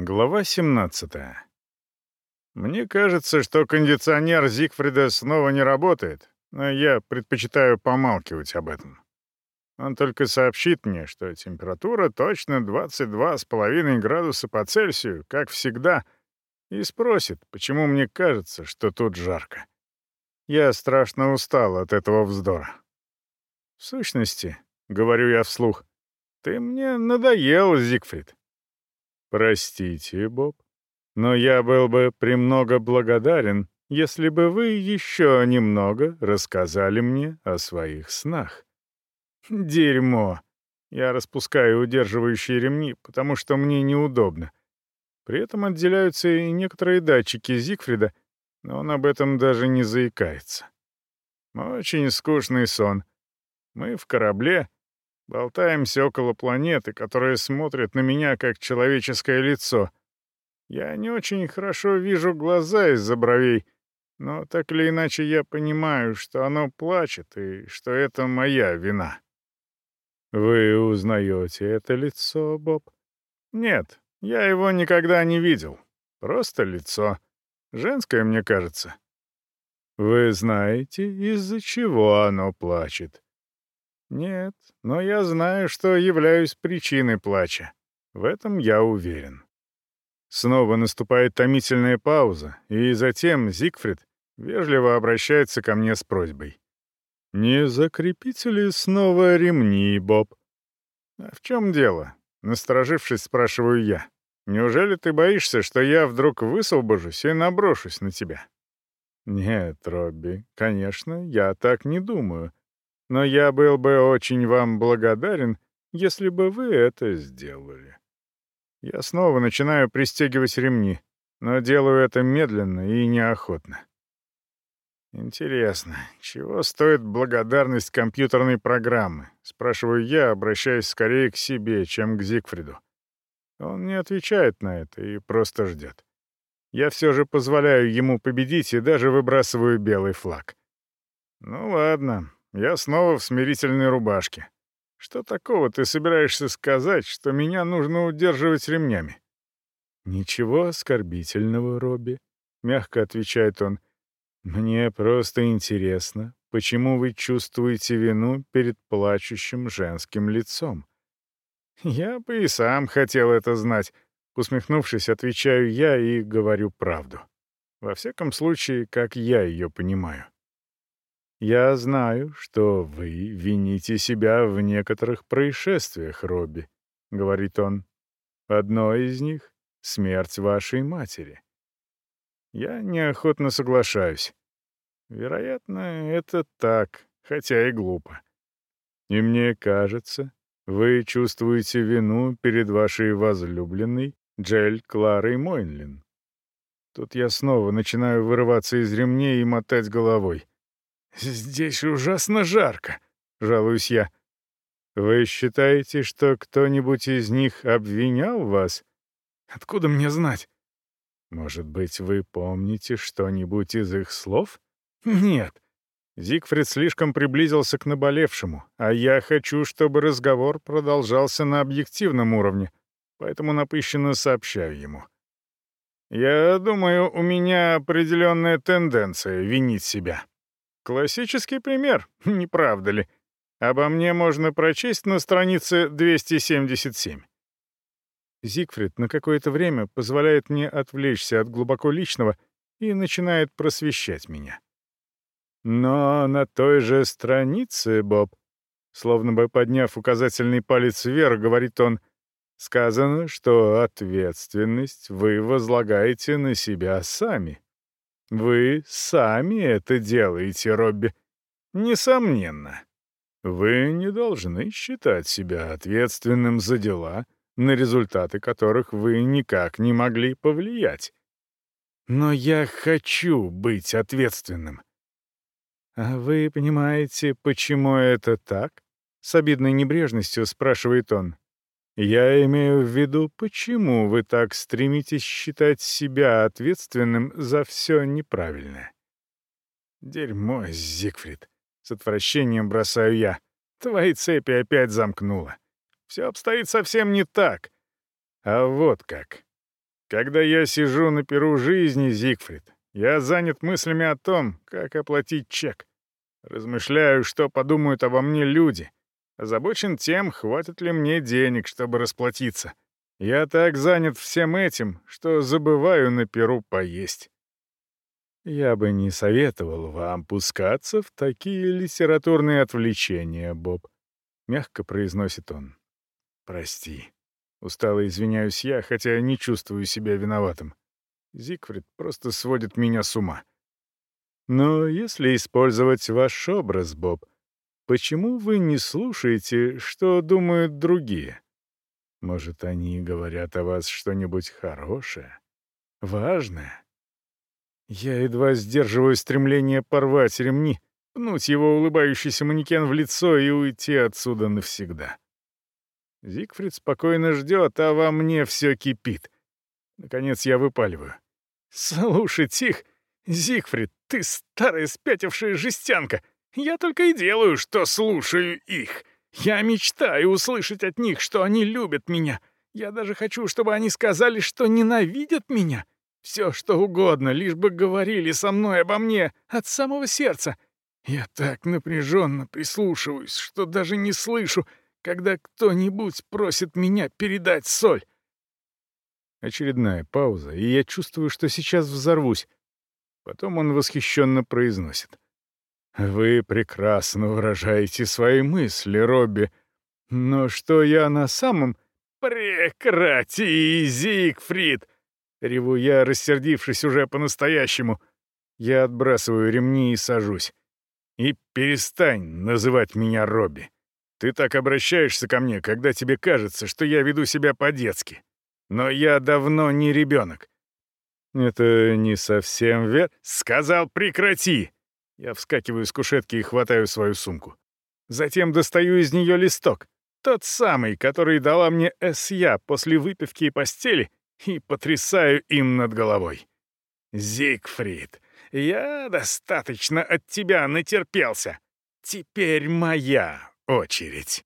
Глава 17. Мне кажется, что кондиционер Зигфрида снова не работает, но я предпочитаю помалкивать об этом. Он только сообщит мне, что температура точно 22,5 градуса по Цельсию, как всегда, и спросит, почему мне кажется, что тут жарко. Я страшно устал от этого вздора. В сущности, говорю я вслух, ты мне надоел, Зигфрид. «Простите, Боб, но я был бы премного благодарен, если бы вы еще немного рассказали мне о своих снах». «Дерьмо!» Я распускаю удерживающие ремни, потому что мне неудобно. При этом отделяются и некоторые датчики Зигфрида, но он об этом даже не заикается. Очень скучный сон. Мы в корабле, Болтаемся около планеты, которая смотрит на меня как человеческое лицо. Я не очень хорошо вижу глаза из-за бровей, но так или иначе я понимаю, что оно плачет и что это моя вина. Вы узнаете это лицо, Боб? Нет, я его никогда не видел. Просто лицо. Женское, мне кажется. Вы знаете, из-за чего оно плачет? Нет, но я знаю, что являюсь причиной плача. В этом я уверен. Снова наступает томительная пауза, и затем Зигфрид вежливо обращается ко мне с просьбой. «Не закрепите ли снова ремни, Боб?» «А в чем дело?» — насторожившись, спрашиваю я. «Неужели ты боишься, что я вдруг высвобожусь и наброшусь на тебя?» «Нет, Робби, конечно, я так не думаю но я был бы очень вам благодарен, если бы вы это сделали. Я снова начинаю пристегивать ремни, но делаю это медленно и неохотно. Интересно, чего стоит благодарность компьютерной программы? Спрашиваю я, обращаясь скорее к себе, чем к Зигфриду. Он не отвечает на это и просто ждет. Я все же позволяю ему победить и даже выбрасываю белый флаг. Ну ладно, я снова в смирительной рубашке. Что такого ты собираешься сказать, что меня нужно удерживать ремнями? Ничего оскорбительного, Робби, мягко отвечает он. Мне просто интересно, почему вы чувствуете вину перед плачущим женским лицом. Я бы и сам хотел это знать. Усмехнувшись, отвечаю я и говорю правду. Во всяком случае, как я ее понимаю. «Я знаю, что вы вините себя в некоторых происшествиях, Робби», — говорит он. «Одно из них — смерть вашей матери». Я неохотно соглашаюсь. Вероятно, это так, хотя и глупо. И мне кажется, вы чувствуете вину перед вашей возлюбленной Джель Кларой Мойнлин. Тут я снова начинаю вырываться из ремней и мотать головой. «Здесь ужасно жарко», — жалуюсь я. «Вы считаете, что кто-нибудь из них обвинял вас? Откуда мне знать? Может быть, вы помните что-нибудь из их слов? Нет». Зигфрид слишком приблизился к наболевшему, а я хочу, чтобы разговор продолжался на объективном уровне, поэтому напыщенно сообщаю ему. «Я думаю, у меня определенная тенденция винить себя». Классический пример, не правда ли? Обо мне можно прочесть на странице 277. Зигфрид на какое-то время позволяет мне отвлечься от глубоко личного и начинает просвещать меня. Но на той же странице, Боб, словно бы подняв указательный палец вверх, говорит он, сказано, что ответственность вы возлагаете на себя сами. Вы сами это делаете, Робби. Несомненно. Вы не должны считать себя ответственным за дела, на результаты которых вы никак не могли повлиять. Но я хочу быть ответственным. А вы понимаете, почему это так? С обидной небрежностью спрашивает он. Я имею в виду, почему вы так стремитесь считать себя ответственным за все неправильное? Дерьмо, Зигфрид. С отвращением бросаю я. Твои цепи опять замкнуло. Все обстоит совсем не так. А вот как. Когда я сижу на перу жизни, Зигфрид, я занят мыслями о том, как оплатить чек. Размышляю, что подумают обо мне люди. Озабочен тем, хватит ли мне денег, чтобы расплатиться. Я так занят всем этим, что забываю на перу поесть. Я бы не советовал вам пускаться в такие литературные отвлечения, Боб. Мягко произносит он. Прости. Устало извиняюсь я, хотя не чувствую себя виноватым. Зигфрид просто сводит меня с ума. Но если использовать ваш образ, Боб, почему вы не слушаете, что думают другие? Может, они говорят о вас что-нибудь хорошее, важное? Я едва сдерживаю стремление порвать ремни, пнуть его улыбающийся манекен в лицо и уйти отсюда навсегда. Зигфрид спокойно ждет, а во мне все кипит. Наконец я выпаливаю. «Слушай, Тих, Зигфрид, ты старая спятившая жестянка. Я только и делаю, что слушаю их. Я мечтаю услышать от них, что они любят меня. Я даже хочу, чтобы они сказали, что ненавидят меня. Все, что угодно, лишь бы говорили со мной обо мне от самого сердца. Я так напряженно прислушиваюсь, что даже не слышу, когда кто-нибудь просит меня передать соль. Очередная пауза, и я чувствую, что сейчас взорвусь. Потом он восхищенно произносит. «Вы прекрасно выражаете свои мысли, Робби. Но что я на самом...» «Прекрати, Зигфрид!» Реву я, рассердившись уже по-настоящему. Я отбрасываю ремни и сажусь. «И перестань называть меня Робби. Ты так обращаешься ко мне, когда тебе кажется, что я веду себя по-детски. Но я давно не ребенок. Это не совсем вер... Сказал, прекрати! Я вскакиваю с кушетки и хватаю свою сумку. Затем достаю из нее листок. Тот самый, который дала мне Эсья после выпивки и постели, и потрясаю им над головой. «Зигфрид, я достаточно от тебя натерпелся. Теперь моя очередь».